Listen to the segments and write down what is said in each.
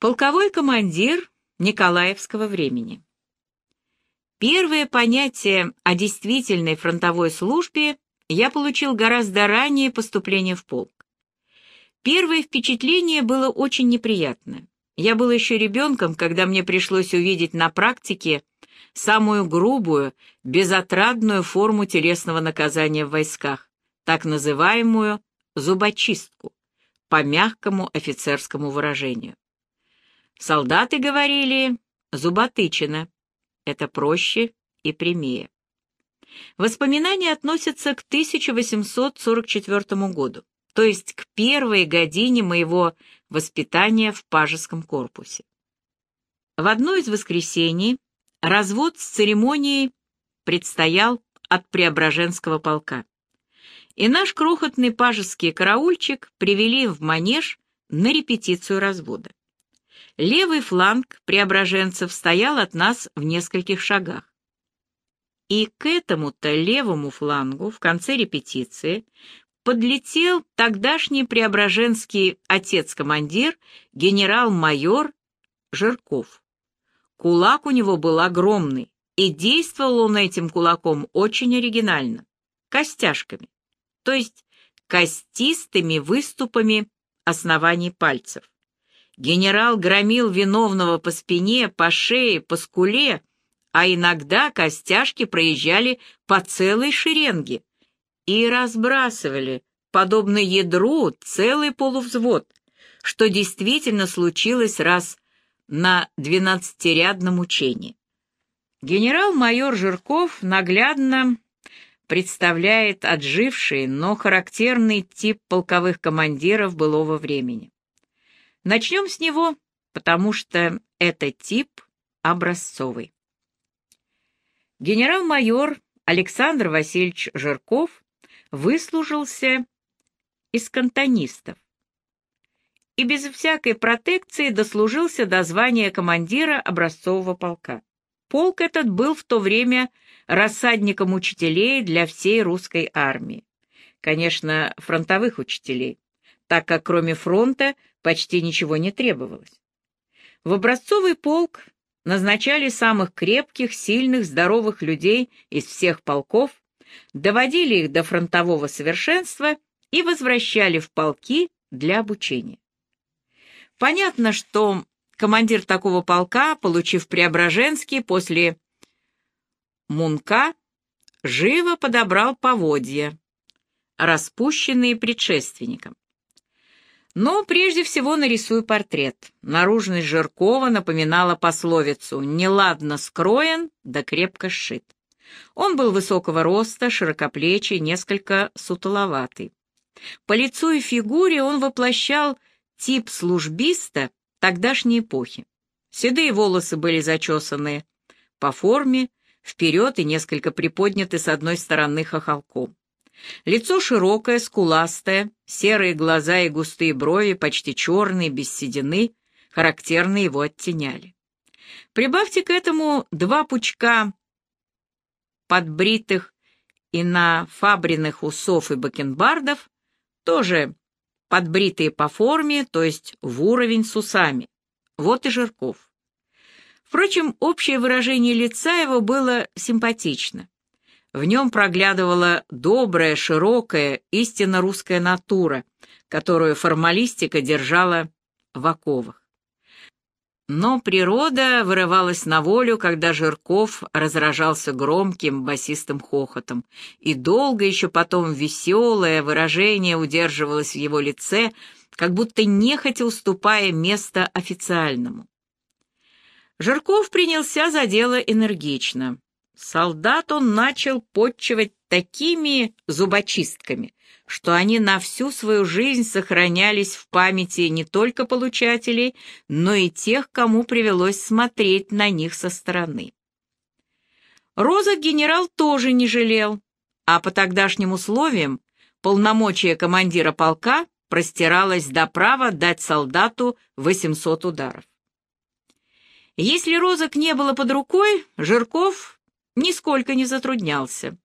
Полковой командир Николаевского времени. Первое понятие о действительной фронтовой службе я получил гораздо ранее поступления в полк. Первое впечатление было очень неприятное. Я был еще ребенком, когда мне пришлось увидеть на практике самую грубую, безотрадную форму телесного наказания в войсках, так называемую зубочистку, по мягкому офицерскому выражению. Солдаты говорили «зуботычина». Это проще и прямее. Воспоминания относятся к 1844 году, то есть к первой године моего воспитания в пажеском корпусе. В одно из воскресений развод с церемонией предстоял от Преображенского полка. И наш крохотный пажеский караульчик привели в манеж на репетицию развода. Левый фланг преображенцев стоял от нас в нескольких шагах. И к этому-то левому флангу в конце репетиции подлетел тогдашний преображенский отец-командир генерал-майор Жирков. Кулак у него был огромный, и действовал он этим кулаком очень оригинально, костяшками, то есть костистыми выступами оснований пальцев. Генерал громил виновного по спине, по шее, по скуле, а иногда костяшки проезжали по целой шеренге и разбрасывали, подобно ядру, целый полувзвод, что действительно случилось раз на двенадцатирядном учении. Генерал-майор Жирков наглядно представляет отживший, но характерный тип полковых командиров былого времени. Начнем с него, потому что это тип образцовый. Генерал-майор Александр Васильевич Жирков выслужился из кантонистов и без всякой протекции дослужился до звания командира образцового полка. Полк этот был в то время рассадником учителей для всей русской армии. Конечно, фронтовых учителей, так как кроме фронта почти ничего не требовалось. В образцовый полк назначали самых крепких, сильных, здоровых людей из всех полков, доводили их до фронтового совершенства и возвращали в полки для обучения. Понятно, что командир такого полка, получив Преображенский после Мунка, живо подобрал поводья, распущенные предшественником. Но прежде всего нарисую портрет. Наружность Жиркова напоминала пословицу «неладно скроен, да крепко сшит». Он был высокого роста, широкоплечий, несколько сутуловатый. По лицу и фигуре он воплощал тип службиста тогдашней эпохи. Седые волосы были зачесаны по форме, вперед и несколько приподняты с одной стороны хохолком. Лицо широкое, скуластое, серые глаза и густые брови, почти черные, без седины, характерно его оттеняли. Прибавьте к этому два пучка подбритых и на фабриных усов и бакенбардов, тоже подбритые по форме, то есть в уровень с усами. Вот и Жирков. Впрочем, общее выражение лица его было симпатично. В нем проглядывала добрая, широкая, истинно русская натура, которую формалистика держала в оковах. Но природа вырывалась на волю, когда Жирков разражался громким басистым хохотом, и долго еще потом веселое выражение удерживалось в его лице, как будто нехотя уступая место официальному. Жирков принялся за дело энергично. Солдат он начал подчивать такими зубочистками, что они на всю свою жизнь сохранялись в памяти не только получателей, но и тех, кому привелось смотреть на них со стороны. Розок генерал тоже не жалел, а по тогдашним условиям полномочия командира полка простиралось до права дать солдату 800 ударов. Если розок не было под рукой, Жирков нисколько не затруднялся.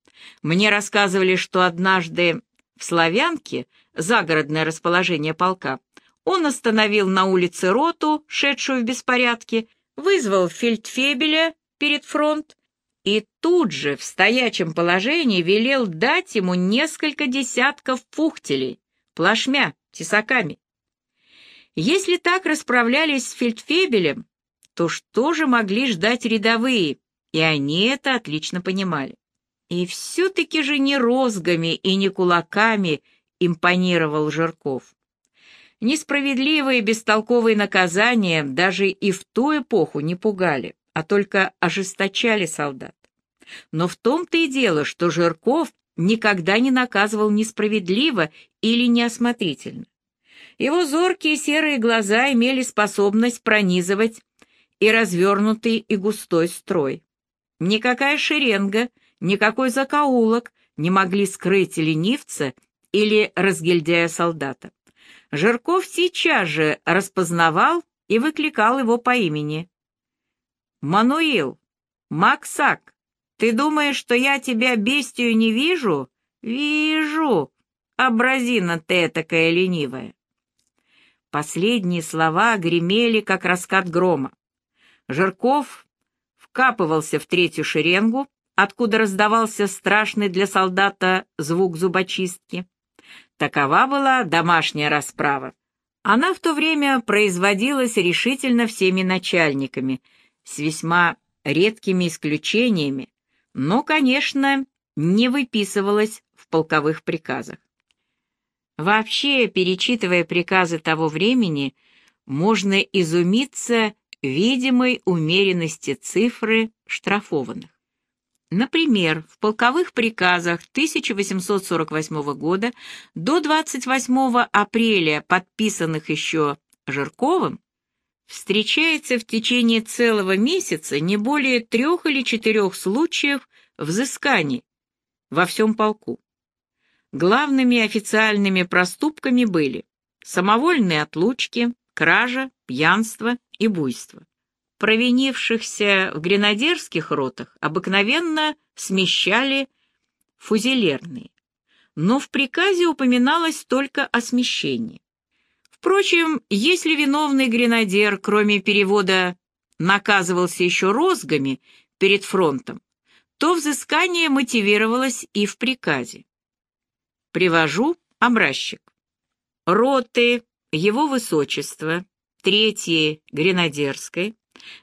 Мне рассказывали, что однажды в Славянке, загородное расположение полка, Он остановил на улице роту, шедшую в беспорядке, вызвал фельдфебеля перед фронт и тут же в стоячем положении велел дать ему несколько десятков пухтелей, плашмя, тесаками. Если так расправлялись с фельдфебелем, то что же могли ждать рядовые, и они это отлично понимали. И все-таки же не розгами и не кулаками импонировал Жирков. Несправедливые бестолковые наказания даже и в ту эпоху не пугали, а только ожесточали солдат. Но в том-то и дело, что Жирков никогда не наказывал несправедливо или неосмотрительно. Его зоркие серые глаза имели способность пронизывать и развернутый и густой строй. Никакая шеренга, никакой закоулок не могли скрыть ленивца или разгильдяя солдата. Жирков сейчас же распознавал и выкликал его по имени. «Мануил! Максак! Ты думаешь, что я тебя бестию не вижу? Вижу! Образина ты такая ленивая!» Последние слова гремели, как раскат грома. Жирков вкапывался в третью шеренгу, откуда раздавался страшный для солдата звук зубочистки. Такова была домашняя расправа. Она в то время производилась решительно всеми начальниками, с весьма редкими исключениями, но, конечно, не выписывалась в полковых приказах. Вообще, перечитывая приказы того времени, можно изумиться видимой умеренности цифры штрафованных. Например, в полковых приказах 1848 года до 28 апреля, подписанных еще Жирковым, встречается в течение целого месяца не более трех или четырех случаев взысканий во всем полку. Главными официальными проступками были самовольные отлучки, кража, пьянство и буйство провинившихся в гренадерских ротах обыкновенно смещали фузелерные, но в приказе упоминалось только о смещении. Впрочем, если виновный гренадер, кроме перевода, наказывался еще розгами перед фронтом, то взыскание мотивировалось и в приказе. Привожу образчик. Роты Его Высочества, Третьей Гренадерской,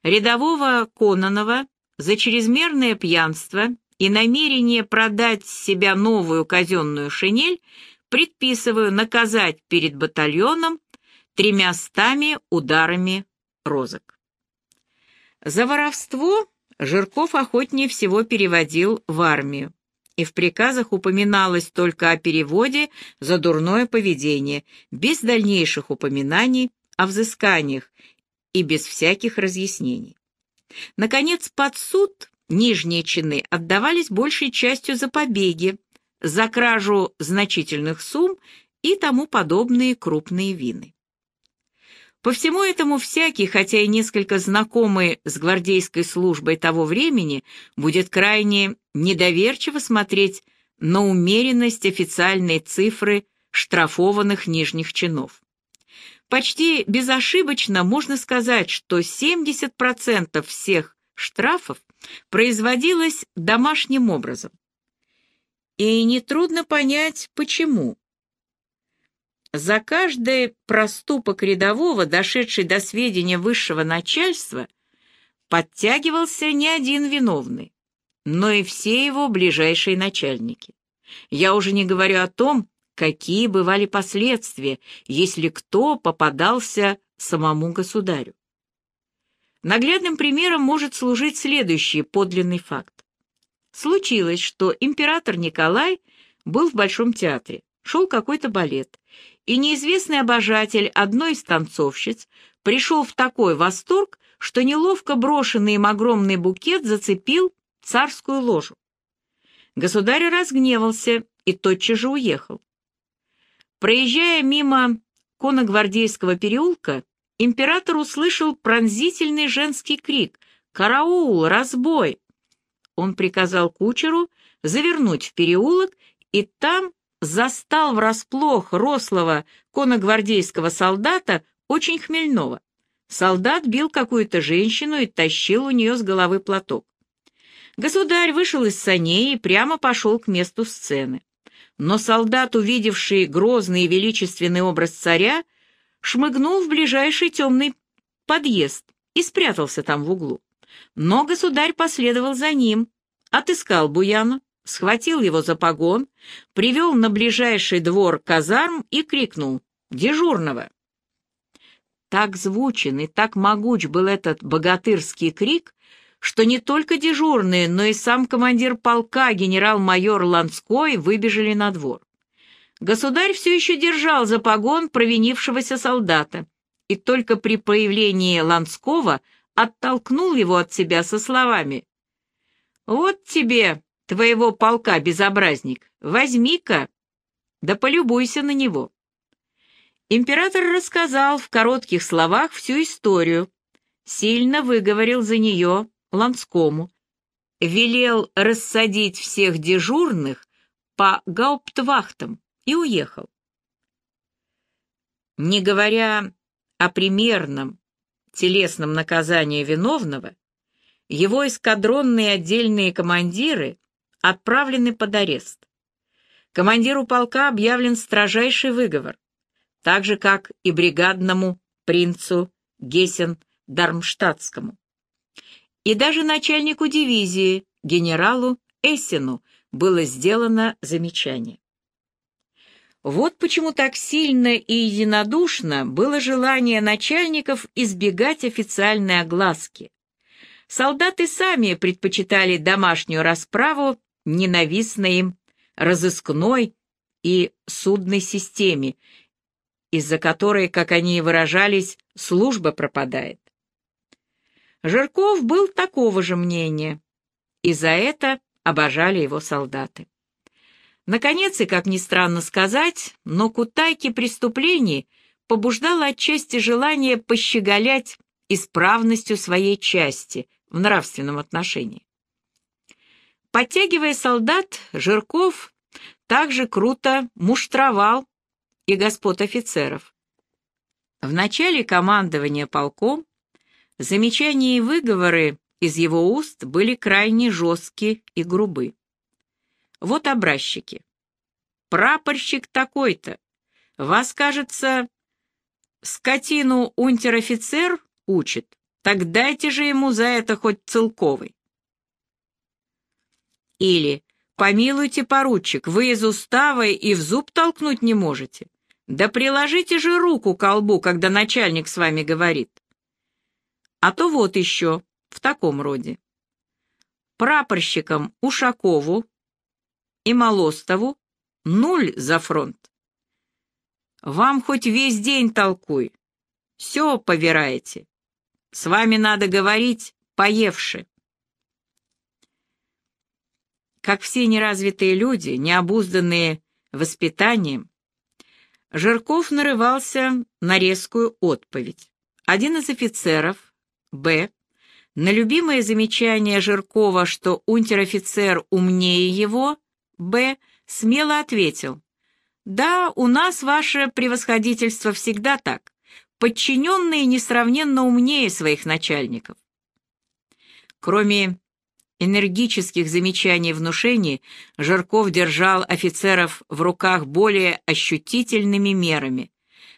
рядового Кононова за чрезмерное пьянство и намерение продать себя новую казенную шинель предписываю наказать перед батальоном тремястами ударами розок. За воровство Жирков охотнее всего переводил в армию, и в приказах упоминалось только о переводе за дурное поведение, без дальнейших упоминаний о взысканиях и без всяких разъяснений. Наконец, под суд нижние чины отдавались большей частью за побеги, за кражу значительных сумм и тому подобные крупные вины. По всему этому всякий, хотя и несколько знакомый с гвардейской службой того времени, будет крайне недоверчиво смотреть на умеренность официальной цифры штрафованных нижних чинов. Почти безошибочно можно сказать, что 70% всех штрафов производилось домашним образом. И нетрудно понять, почему. За каждый проступок рядового, дошедший до сведения высшего начальства, подтягивался не один виновный, но и все его ближайшие начальники. Я уже не говорю о том, какие бывали последствия, если кто попадался самому государю. Наглядным примером может служить следующий подлинный факт. Случилось, что император Николай был в Большом театре, шел какой-то балет, и неизвестный обожатель одной из танцовщиц пришел в такой восторг, что неловко брошенный им огромный букет зацепил царскую ложу. Государь разгневался и тотчас же уехал. Проезжая мимо Коногвардейского переулка, император услышал пронзительный женский крик «Караул! Разбой!». Он приказал кучеру завернуть в переулок и там застал врасплох рослого конногвардейского солдата, очень хмельного. Солдат бил какую-то женщину и тащил у нее с головы платок. Государь вышел из саней и прямо пошел к месту сцены. Но солдат, увидевший грозный и величественный образ царя, шмыгнул в ближайший темный подъезд и спрятался там в углу. Но государь последовал за ним, отыскал Буяна, схватил его за погон, привел на ближайший двор казарм и крикнул «Дежурного!». Так звучен и так могуч был этот богатырский крик, что не только дежурные, но и сам командир полка, генерал-майор Ланской, выбежали на двор. Государь все еще держал за погон провинившегося солдата, и только при появлении Ланского оттолкнул его от себя со словами «Вот тебе, твоего полка, безобразник, возьми-ка, да полюбуйся на него». Император рассказал в коротких словах всю историю, сильно выговорил за нее Ланскому, велел рассадить всех дежурных по гауптвахтам и уехал. Не говоря о примерном телесном наказании виновного, его эскадронные отдельные командиры отправлены под арест. Командиру полка объявлен строжайший выговор, так же, как и бригадному принцу Гессен-Дармштадтскому. И даже начальнику дивизии, генералу Эссену, было сделано замечание. Вот почему так сильно и единодушно было желание начальников избегать официальной огласки. Солдаты сами предпочитали домашнюю расправу ненавистной им разыскной и судной системе, из-за которой, как они выражались, служба пропадает. Жирков был такого же мнения, и за это обожали его солдаты. Наконец, и как ни странно сказать, но к утайке преступлений побуждало отчасти желание пощеголять исправностью своей части в нравственном отношении. Подтягивая солдат, Жирков также круто муштровал и господ офицеров. В начале командования полком замечания и выговоры из его уст были крайне жесткие и грубы. Вот образчики. Прапорщик такой-то. Вас, кажется, скотину унтер-офицер учит. Так дайте же ему за это хоть целковый. Или «Помилуйте, поручик, вы из устава и в зуб толкнуть не можете. Да приложите же руку к колбу, когда начальник с вами говорит». А то вот еще, в таком роде. Прапорщикам Ушакову и Молостову нуль за фронт. Вам хоть весь день толкуй. Все повираете. С вами надо говорить, поевши. Как все неразвитые люди, необузданные воспитанием, Жирков нарывался на резкую отповедь. Один из офицеров, Б., на любимое замечание Жиркова, что унтер-офицер умнее его, Б. смело ответил. «Да, у нас ваше превосходительство всегда так. Подчиненные несравненно умнее своих начальников». Кроме энергических замечаний и внушений, Жирков держал офицеров в руках более ощутительными мерами,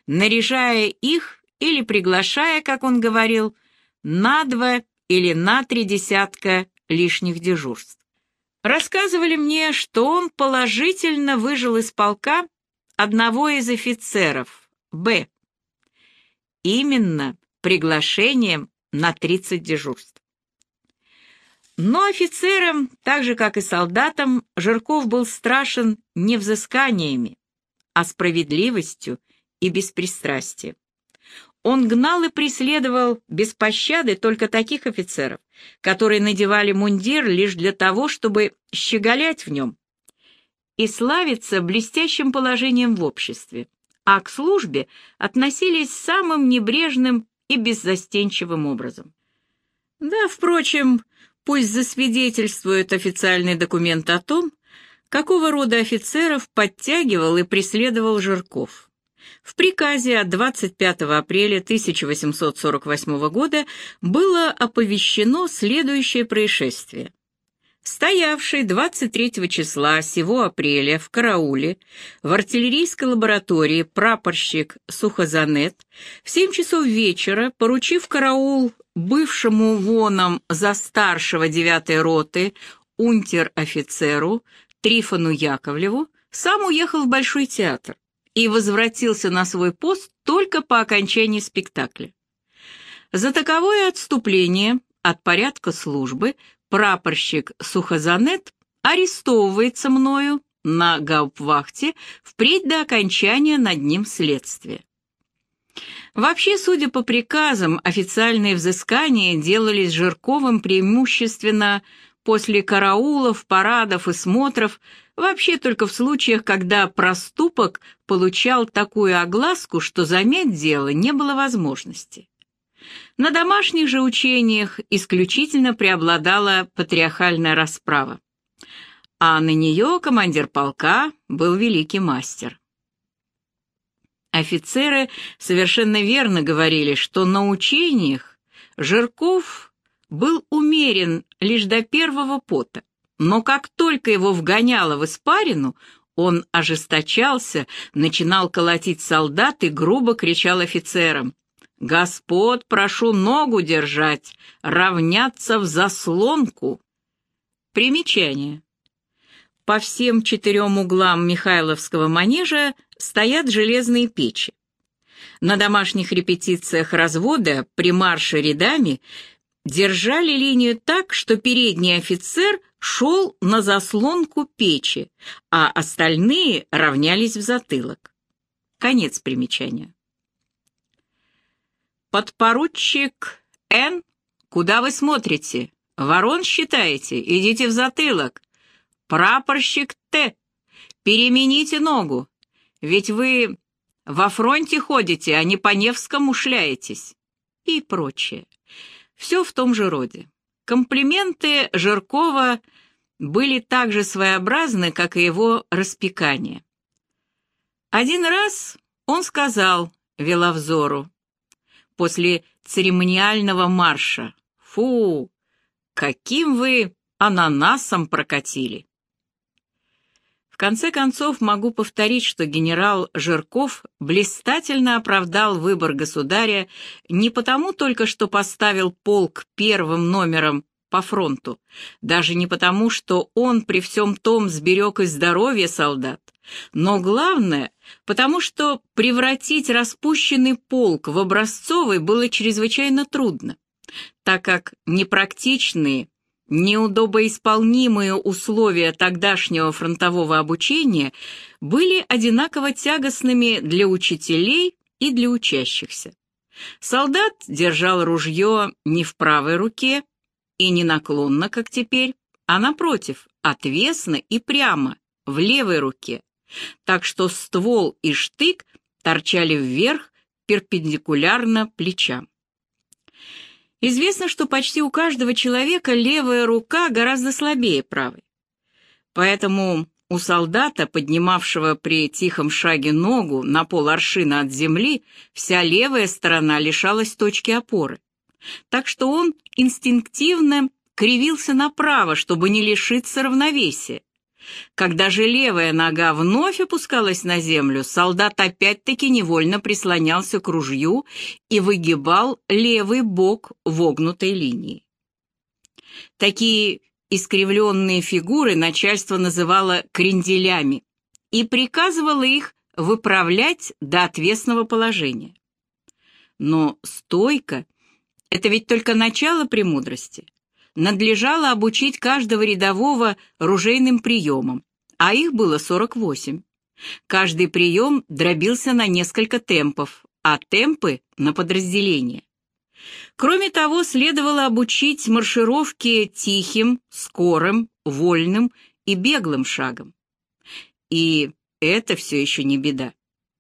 наряжая их или приглашая, как он говорил, на два или на три десятка лишних дежурств. Рассказывали мне, что он положительно выжил из полка одного из офицеров, Б. Именно приглашением на 30 дежурств. Но офицерам, так же как и солдатам, Жирков был страшен не взысканиями, а справедливостью и беспристрастием. Он гнал и преследовал без пощады только таких офицеров, которые надевали мундир лишь для того, чтобы щеголять в нем и славиться блестящим положением в обществе, а к службе относились самым небрежным и беззастенчивым образом. Да, впрочем, пусть засвидетельствует официальный документ о том, какого рода офицеров подтягивал и преследовал Жирков. В приказе от 25 апреля 1848 года было оповещено следующее происшествие. Стоявший 23 числа сего апреля в карауле в артиллерийской лаборатории прапорщик Сухозанет в 7 часов вечера, поручив караул бывшему воном за старшего 9 роты унтер-офицеру Трифону Яковлеву, сам уехал в Большой театр и возвратился на свой пост только по окончании спектакля. За таковое отступление от порядка службы прапорщик Сухозанет арестовывается мною на гауптвахте впредь до окончания над ним следствия. Вообще, судя по приказам, официальные взыскания делались Жирковым преимущественно после караулов, парадов и смотров, вообще только в случаях, когда проступок получал такую огласку, что замять дело не было возможности. На домашних же учениях исключительно преобладала патриархальная расправа, а на нее командир полка был великий мастер. Офицеры совершенно верно говорили, что на учениях Жирков был умерен лишь до первого пота, но как только его вгоняло в испарину, он ожесточался, начинал колотить солдат и грубо кричал офицерам. «Господ, прошу ногу держать, равняться в заслонку!» Примечание. По всем четырем углам Михайловского манежа стоят железные печи. На домашних репетициях развода при марше рядами держали линию так, что передний офицер шел на заслонку печи, а остальные равнялись в затылок. Конец примечания. «Подпоручик Н, куда вы смотрите? Ворон считаете? Идите в затылок. Прапорщик Т, перемените ногу, ведь вы во фронте ходите, а не по Невскому шляетесь». И прочее. Все в том же роде. Комплименты Жиркова были так же своеобразны, как и его распекание. Один раз он сказал Веловзору, после церемониального марша. «Фу, каким вы ананасом прокатили!» В конце концов, могу повторить, что генерал Жирков блистательно оправдал выбор государя не потому только, что поставил полк первым номером по фронту, даже не потому, что он при всем том сберег и здоровье солдат, но главное, потому что превратить распущенный полк в образцовый было чрезвычайно трудно, так как непрактичные, неудобоисполнимые условия тогдашнего фронтового обучения были одинаково тягостными для учителей и для учащихся. Солдат держал ружье не в правой руке и не наклонно, как теперь, а напротив, отвесно и прямо, в левой руке так что ствол и штык торчали вверх перпендикулярно плечам. Известно, что почти у каждого человека левая рука гораздо слабее правой. Поэтому у солдата, поднимавшего при тихом шаге ногу на пол аршина от земли, вся левая сторона лишалась точки опоры. Так что он инстинктивно кривился направо, чтобы не лишиться равновесия, когда же левая нога вновь опускалась на землю, солдат опять-таки невольно прислонялся к ружью и выгибал левый бок вогнутой линии. Такие искривленные фигуры начальство называло кренделями и приказывало их выправлять до отвесного положения. Но стойка — это ведь только начало премудрости надлежало обучить каждого рядового ружейным приемам, а их было 48. Каждый прием дробился на несколько темпов, а темпы — на подразделения. Кроме того, следовало обучить маршировке тихим, скорым, вольным и беглым шагом. И это все еще не беда.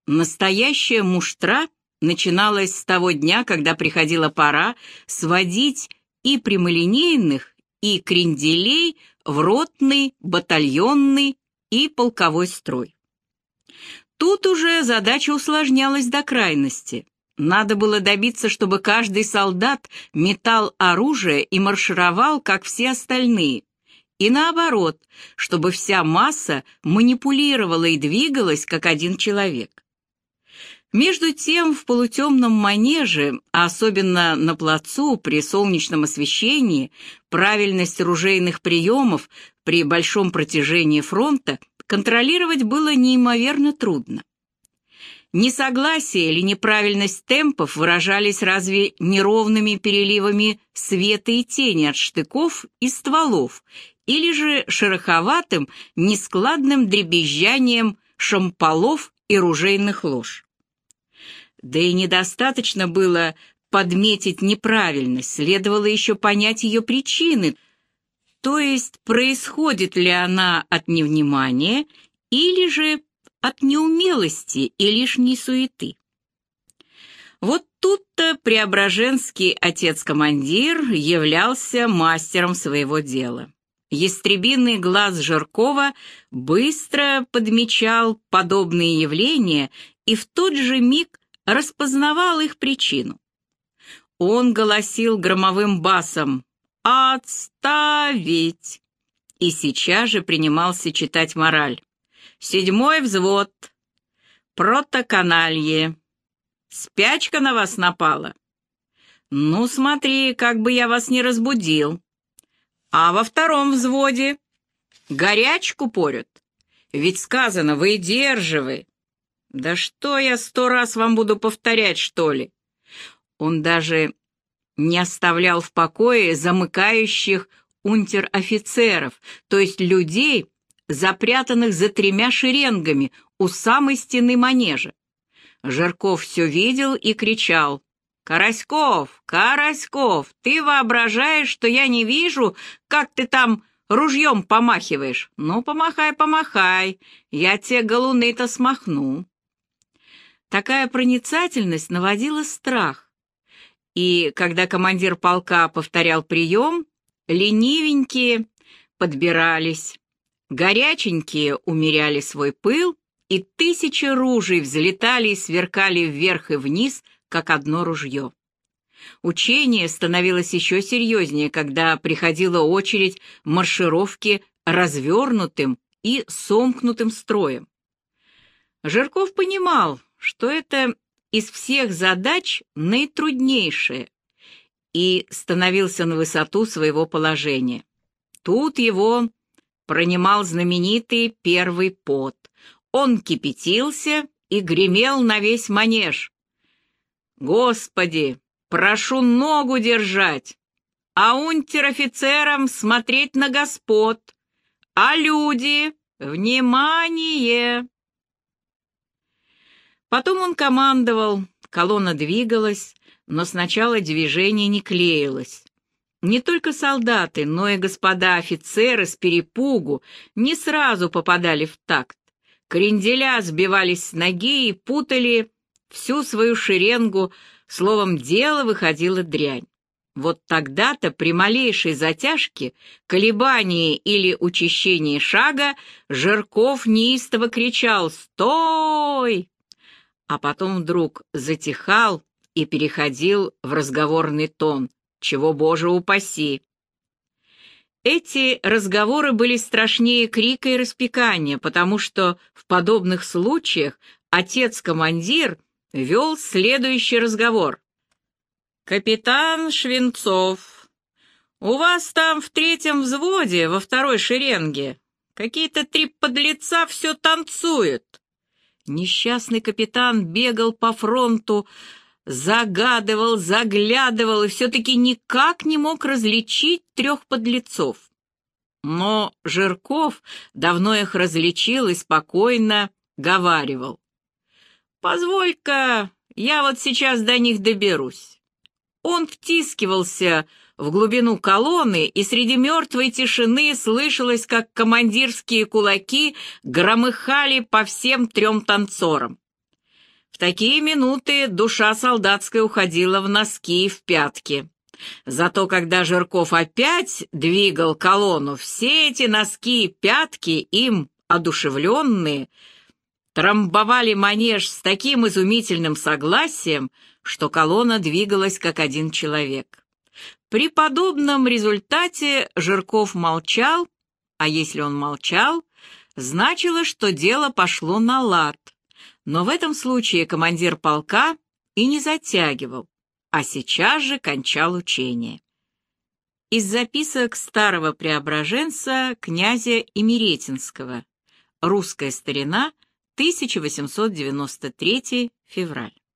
Настоящая муштра начиналась с того дня, когда приходила пора сводить и прямолинейных, и кренделей в ротный, батальонный и полковой строй. тут уже задача усложнялась до крайности. Надо было добиться, чтобы каждый солдат метал оружие и маршировал, как все остальные. И наоборот, чтобы вся масса манипулировала и двигалась, как один человек. Между тем, в полутемном манеже, а особенно на плацу при солнечном освещении, правильность ружейных приемов при большом протяжении фронта контролировать было неимоверно трудно. Несогласие или неправильность темпов выражались разве неровными переливами света и тени от штыков и стволов, или же шероховатым, нескладным дребезжанием шамполов и ружейных лож. Да и недостаточно было подметить неправильность, следовало еще понять ее причины, то есть происходит ли она от невнимания или же от неумелости и лишней суеты. Вот тут-то Преображенский отец-командир являлся мастером своего дела. Ястребиный глаз Жиркова быстро подмечал подобные явления и в тот же миг распознавал их причину. Он голосил громовым басом «Отставить!» и сейчас же принимался читать мораль. «Седьмой взвод. Протоканалье. Спячка на вас напала. Ну, смотри, как бы я вас не разбудил. А во втором взводе горячку порют. Ведь сказано, выдерживай. Да что я сто раз вам буду повторять, что ли? Он даже не оставлял в покое замыкающих унтер-офицеров, то есть людей, запрятанных за тремя шеренгами у самой стены манежа. Жирков все видел и кричал. «Караськов! Караськов! Ты воображаешь, что я не вижу, как ты там ружьем помахиваешь? Ну, помахай, помахай, я те галуны-то смахну». Такая проницательность наводила страх. И когда командир полка повторял прием, ленивенькие подбирались, горяченькие умеряли свой пыл, и тысячи ружей взлетали и сверкали вверх и вниз, как одно ружье. Учение становилось еще серьезнее, когда приходила очередь маршировки развернутым и сомкнутым строем. Жирков понимал, что это из всех задач наитруднейшая, и становился на высоту своего положения. Тут его пронимал знаменитый первый пот. Он кипятился и гремел на весь манеж. «Господи, прошу ногу держать, а унтер-офицерам смотреть на господ, а люди, внимание!» Потом он командовал, колонна двигалась, но сначала движение не клеилось. Не только солдаты, но и господа офицеры с перепугу не сразу попадали в такт. Кренделя сбивались с ноги и путали всю свою шеренгу, словом, дело выходило дрянь. Вот тогда-то при малейшей затяжке, колебании или учащении шага Жирков неистово кричал «Стой!», а потом вдруг затихал и переходил в разговорный тон, чего, Боже, упаси. Эти разговоры были страшнее крика и распекания, потому что в подобных случаях отец-командир вел следующий разговор. «Капитан Швенцов, у вас там в третьем взводе, во второй шеренге, какие-то три подлеца все танцуют». Несчастный капитан бегал по фронту, загадывал, заглядывал и все-таки никак не мог различить трех подлецов. Но Жирков давно их различил и спокойно говаривал. «Позволь-ка, я вот сейчас до них доберусь». Он втискивался в глубину колонны, и среди мертвой тишины слышалось, как командирские кулаки громыхали по всем трем танцорам. В такие минуты душа солдатская уходила в носки и в пятки. Зато когда Жирков опять двигал колонну, все эти носки и пятки им, одушевленные, трамбовали манеж с таким изумительным согласием, что колонна двигалась как один человек. При подобном результате Жирков молчал, а если он молчал, значило, что дело пошло на лад. Но в этом случае командир полка и не затягивал, а сейчас же кончал учение. Из записок старого преображенца князя Имеретинского. Русская старина, 1893 февраль.